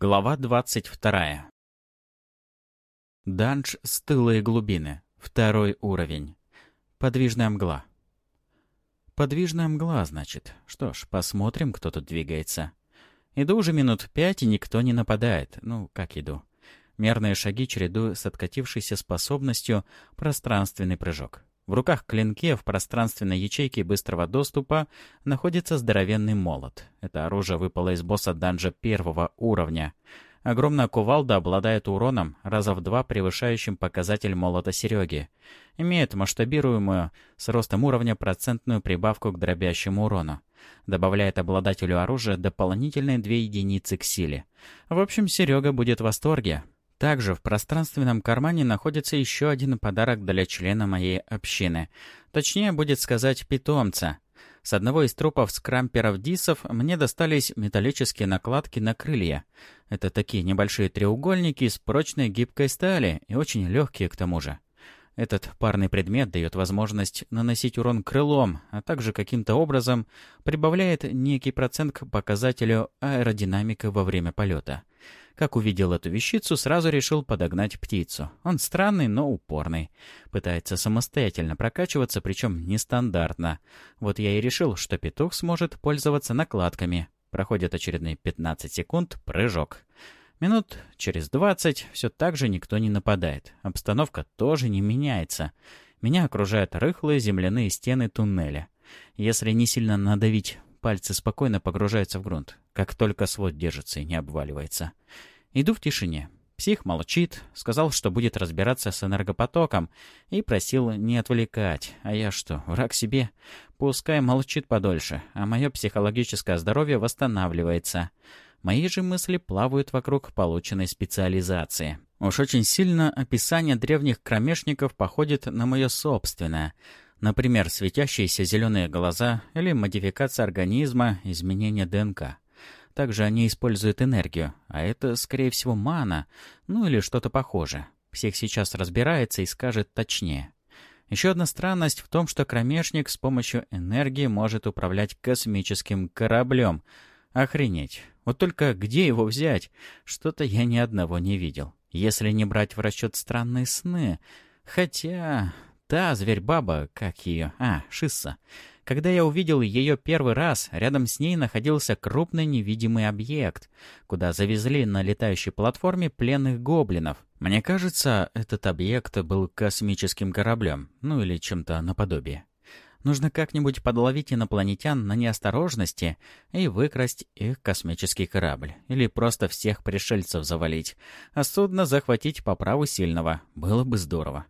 Глава 22. Данж «Стылые глубины». Второй уровень. Подвижная мгла. Подвижная мгла, значит. Что ж, посмотрим, кто тут двигается. Иду уже минут пять, и никто не нападает. Ну, как иду. Мерные шаги чередую с откатившейся способностью пространственный прыжок. В руках клинке в пространственной ячейке быстрого доступа находится здоровенный молот. Это оружие выпало из босса данжа первого уровня. Огромная кувалда обладает уроном, раза в два превышающим показатель молота Сереги. Имеет масштабируемую с ростом уровня процентную прибавку к дробящему урону. Добавляет обладателю оружия дополнительные две единицы к силе. В общем, Серега будет в восторге. Также в пространственном кармане находится еще один подарок для члена моей общины. Точнее, будет сказать, питомца. С одного из трупов скрамперов-дисов мне достались металлические накладки на крылья. Это такие небольшие треугольники из прочной гибкой стали и очень легкие к тому же. Этот парный предмет дает возможность наносить урон крылом, а также каким-то образом прибавляет некий процент к показателю аэродинамики во время полета. Как увидел эту вещицу, сразу решил подогнать птицу. Он странный, но упорный. Пытается самостоятельно прокачиваться, причем нестандартно. Вот я и решил, что петух сможет пользоваться накладками. Проходит очередные 15 секунд, прыжок. Минут через 20 все так же никто не нападает. Обстановка тоже не меняется. Меня окружают рыхлые земляные стены туннеля. Если не сильно надавить Пальцы спокойно погружаются в грунт, как только свод держится и не обваливается. Иду в тишине. Псих молчит, сказал, что будет разбираться с энергопотоком, и просил не отвлекать. А я что, враг себе? Пускай молчит подольше, а мое психологическое здоровье восстанавливается. Мои же мысли плавают вокруг полученной специализации. Уж очень сильно описание древних кромешников походит на мое собственное — Например, светящиеся зеленые глаза или модификация организма, изменение ДНК. Также они используют энергию, а это, скорее всего, мана, ну или что-то похожее. Псих сейчас разбирается и скажет точнее. Еще одна странность в том, что кромешник с помощью энергии может управлять космическим кораблем. Охренеть. Вот только где его взять? Что-то я ни одного не видел. Если не брать в расчет странные сны. Хотя... Та зверь-баба, как ее... А, Шисса. Когда я увидел ее первый раз, рядом с ней находился крупный невидимый объект, куда завезли на летающей платформе пленных гоблинов. Мне кажется, этот объект был космическим кораблем, ну или чем-то наподобие. Нужно как-нибудь подловить инопланетян на неосторожности и выкрасть их космический корабль. Или просто всех пришельцев завалить. А судно захватить по праву сильного. Было бы здорово.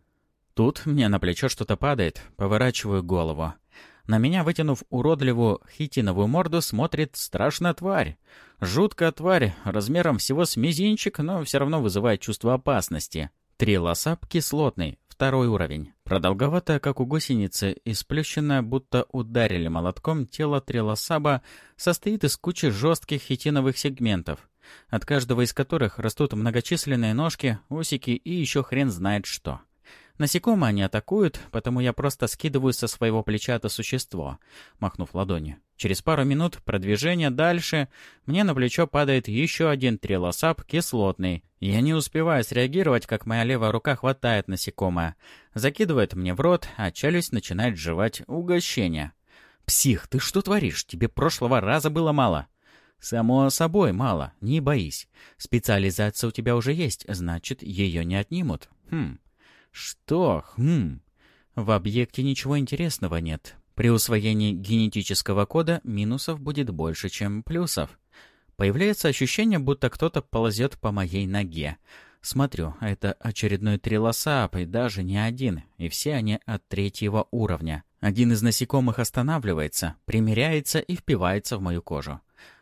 Тут мне на плечо что-то падает, поворачиваю голову. На меня, вытянув уродливую хитиновую морду, смотрит страшная тварь. Жуткая тварь, размером всего с мизинчик, но все равно вызывает чувство опасности. Трилосап кислотный, второй уровень. Продолговатая, как у гусеницы, и сплющенная, будто ударили молотком, тело трилосаба состоит из кучи жестких хитиновых сегментов, от каждого из которых растут многочисленные ножки, усики и еще хрен знает что. Насекомые они атакуют, потому я просто скидываю со своего плеча это существо, махнув ладонью. Через пару минут продвижения дальше мне на плечо падает еще один трелосап кислотный. Я не успеваю среагировать, как моя левая рука хватает насекомое. Закидывает мне в рот, а челюсть начинает жевать угощение. «Псих, ты что творишь? Тебе прошлого раза было мало». «Само собой мало, не боись. Специализация у тебя уже есть, значит, ее не отнимут». «Хм, что? Хм. В объекте ничего интересного нет. При усвоении генетического кода минусов будет больше, чем плюсов. Появляется ощущение, будто кто-то ползет по моей ноге. Смотрю, это очередной трилосап, и даже не один, и все они от третьего уровня. Один из насекомых останавливается, примеряется и впивается в мою кожу.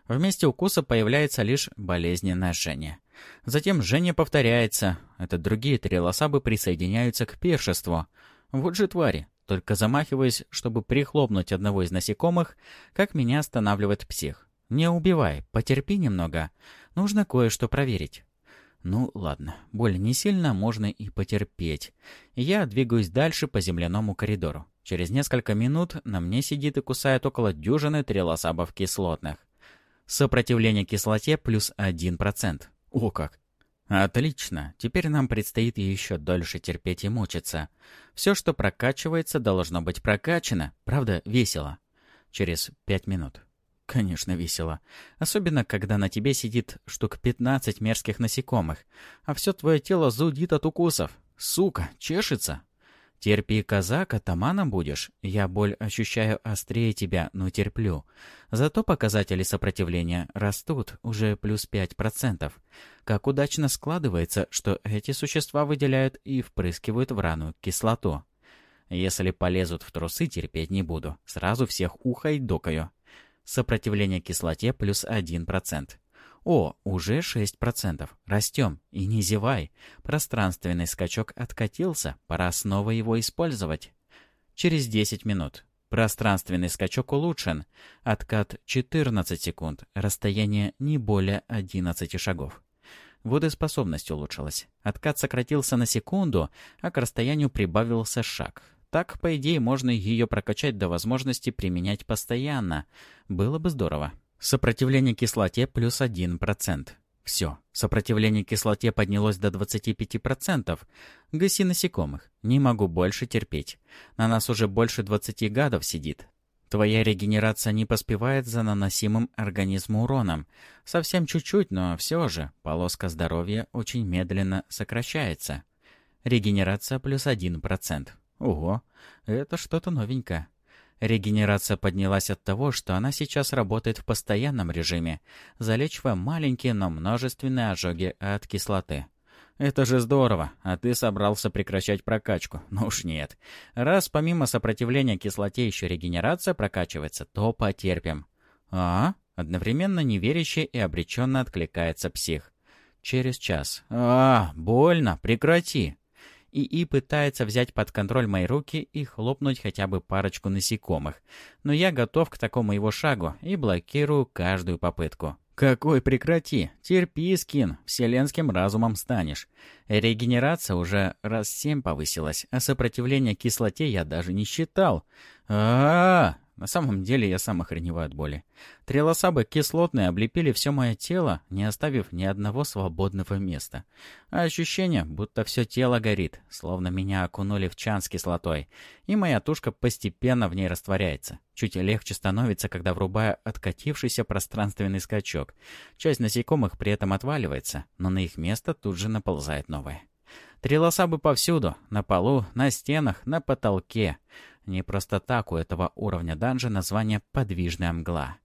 В месте укуса появляется лишь болезненное жжение. Затем жжение повторяется. Это другие трилосабы присоединяются к пиршеству. Вот же твари. Только замахиваясь, чтобы прихлопнуть одного из насекомых, как меня останавливает псих. «Не убивай, потерпи немного. Нужно кое-что проверить». Ну, ладно, боль не сильно, можно и потерпеть. Я двигаюсь дальше по земляному коридору. Через несколько минут на мне сидит и кусает около дюжины трилосабов кислотных. Сопротивление кислоте плюс 1%. О как! Отлично. Теперь нам предстоит еще дольше терпеть и мучиться. Все, что прокачивается, должно быть прокачано. Правда, весело. Через пять минут. Конечно, весело. Особенно, когда на тебе сидит штук 15 мерзких насекомых, а все твое тело зудит от укусов. Сука, чешется. Терпи, казак, атаманом будешь. Я боль ощущаю острее тебя, но терплю. Зато показатели сопротивления растут, уже плюс 5%. Как удачно складывается, что эти существа выделяют и впрыскивают в рану кислоту. Если полезут в трусы, терпеть не буду. Сразу всех ухайдокаю. Сопротивление кислоте плюс 1%. О, уже 6%. Растем. И не зевай. Пространственный скачок откатился. Пора снова его использовать. Через 10 минут. Пространственный скачок улучшен. Откат 14 секунд. Расстояние не более 11 шагов. Водоспособность улучшилась. Откат сократился на секунду, а к расстоянию прибавился шаг. Так, по идее, можно ее прокачать до возможности применять постоянно. Было бы здорово. Сопротивление кислоте плюс 1%. Все, сопротивление кислоте поднялось до 25%. Гаси насекомых. Не могу больше терпеть. На нас уже больше 20 гадов сидит. Твоя регенерация не поспевает за наносимым организму уроном. Совсем чуть-чуть, но все же полоска здоровья очень медленно сокращается. Регенерация плюс 1%. Ого, это что-то новенькое. Регенерация поднялась от того, что она сейчас работает в постоянном режиме, залечивая маленькие, но множественные ожоги от кислоты. «Это же здорово, а ты собрался прекращать прокачку. Ну уж нет. Раз помимо сопротивления кислоте еще регенерация прокачивается, то потерпим». «А?» — одновременно неверяще и обреченно откликается псих. «Через час». «А, больно, прекрати!» ИИ пытается взять под контроль мои руки и хлопнуть хотя бы парочку насекомых. Но я готов к такому его шагу и блокирую каждую попытку. «Какой прекрати! Терпи, скин, вселенским разумом станешь. Регенерация уже раз семь повысилась, а сопротивление кислоте я даже не считал. а, -а, -а на самом деле я сам охреневаю от боли. Трилосабы кислотные облепили все мое тело, не оставив ни одного свободного места. А ощущение, будто все тело горит, словно меня окунули в чан с кислотой, и моя тушка постепенно в ней растворяется. Чуть легче становится, когда врубаю откатившийся пространственный скачок. Часть насекомых при этом отваливается, но на их место тут же наползает новое. Трилосабы повсюду, на полу, на стенах, на потолке. Не просто так у этого уровня данжа название «подвижная мгла».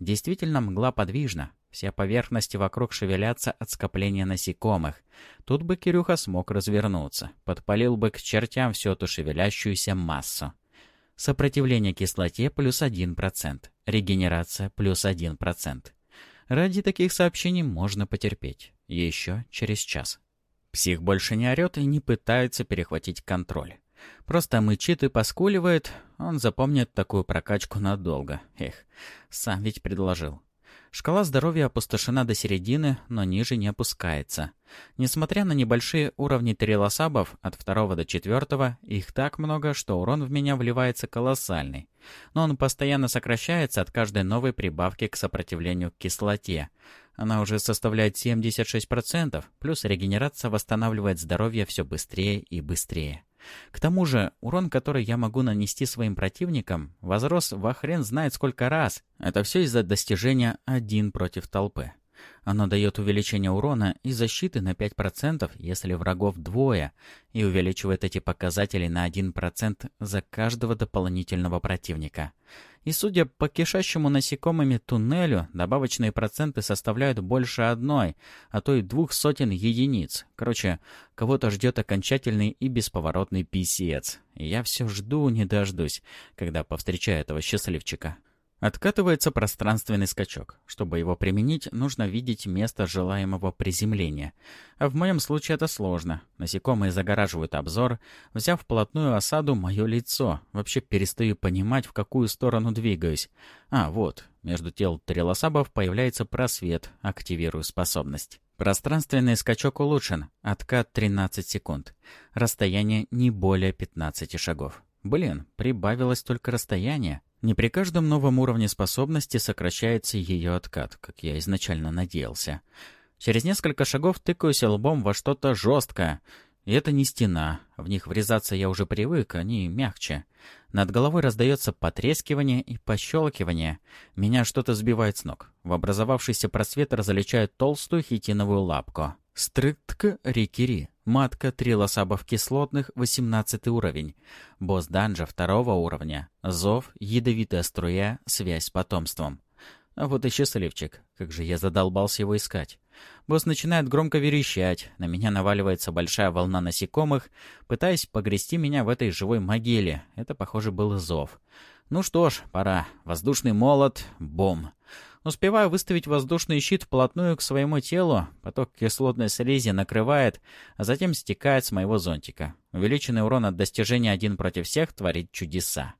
Действительно, мгла подвижна. Все поверхности вокруг шевелятся от скопления насекомых. Тут бы Кирюха смог развернуться. Подпалил бы к чертям всю эту шевелящуюся массу. Сопротивление кислоте плюс 1%. Регенерация плюс 1%. Ради таких сообщений можно потерпеть. Еще через час. Псих больше не орет и не пытается перехватить контроль. Просто мычит и поскуливает, он запомнит такую прокачку надолго. Эх, сам ведь предложил. Шкала здоровья опустошена до середины, но ниже не опускается. Несмотря на небольшие уровни трилосабов, от второго до четвертого, их так много, что урон в меня вливается колоссальный. Но он постоянно сокращается от каждой новой прибавки к сопротивлению к кислоте. Она уже составляет 76%, плюс регенерация восстанавливает здоровье все быстрее и быстрее. К тому же, урон, который я могу нанести своим противникам, возрос во хрен знает сколько раз. Это все из-за достижения один против толпы. Оно дает увеличение урона и защиты на 5%, если врагов двое, и увеличивает эти показатели на 1% за каждого дополнительного противника. И судя по кишащему насекомыми туннелю, добавочные проценты составляют больше одной, а то и двух сотен единиц. Короче, кого-то ждет окончательный и бесповоротный писец. Я все жду не дождусь, когда повстречаю этого счастливчика. Откатывается пространственный скачок. Чтобы его применить, нужно видеть место желаемого приземления. А в моем случае это сложно. Насекомые загораживают обзор. Взяв вплотную осаду мое лицо, вообще перестаю понимать, в какую сторону двигаюсь. А, вот, между тел трилосабов появляется просвет. Активирую способность. Пространственный скачок улучшен. Откат 13 секунд. Расстояние не более 15 шагов. Блин, прибавилось только расстояние. Не при каждом новом уровне способности сокращается ее откат, как я изначально надеялся. Через несколько шагов тыкаюсь лбом во что-то жесткое. И это не стена. В них врезаться я уже привык, они мягче. Над головой раздается потрескивание и пощелкивание. Меня что-то сбивает с ног. В образовавшийся просвет различают толстую хитиновую лапку. Стрытка Рикири. Матка трилосабов кислотных, 18 уровень. Босс данжа второго уровня. Зов, ядовитая струя, связь с потомством. А вот и счастливчик. Как же я задолбался его искать. Босс начинает громко верещать. На меня наваливается большая волна насекомых, пытаясь погрести меня в этой живой могиле. Это, похоже, был зов. Ну что ж, пора. Воздушный молот. Бом. Успеваю выставить воздушный щит вплотную к своему телу, поток кислотной слизи накрывает, а затем стекает с моего зонтика. Увеличенный урон от достижения один против всех творит чудеса.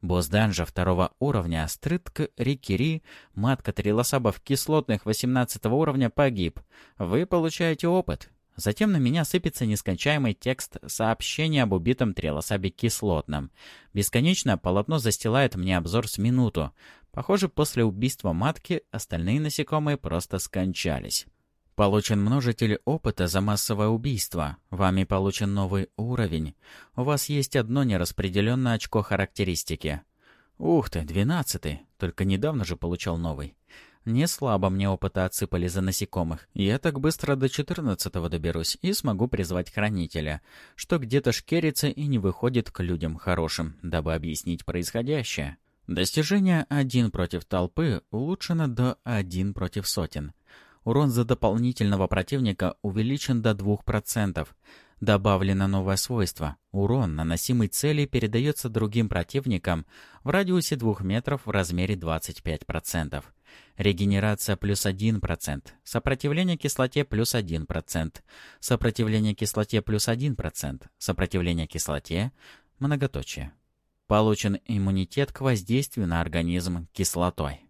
Босс данжа второго уровня, Стрытк Рикири, матка трилосабов кислотных 18 уровня погиб. Вы получаете опыт. Затем на меня сыпется нескончаемый текст сообщения об убитом трилосабе кислотном. Бесконечное полотно застилает мне обзор с минуту. Похоже, после убийства матки остальные насекомые просто скончались. Получен множитель опыта за массовое убийство. Вами получен новый уровень. У вас есть одно нераспределенное очко характеристики. Ух ты, двенадцатый. Только недавно же получал новый. Не слабо мне опыта отсыпали за насекомых. Я так быстро до четырнадцатого доберусь и смогу призвать хранителя, что где-то шкерится и не выходит к людям хорошим, дабы объяснить происходящее. Достижение «один против толпы» улучшено до «один против сотен». Урон за дополнительного противника увеличен до 2%. Добавлено новое свойство. Урон, наносимый цели, передается другим противникам в радиусе 2 метров в размере 25%. Регенерация плюс 1%. Сопротивление кислоте плюс 1%. Сопротивление кислоте плюс 1%. Сопротивление кислоте многоточие. Получен иммунитет к воздействию на организм кислотой.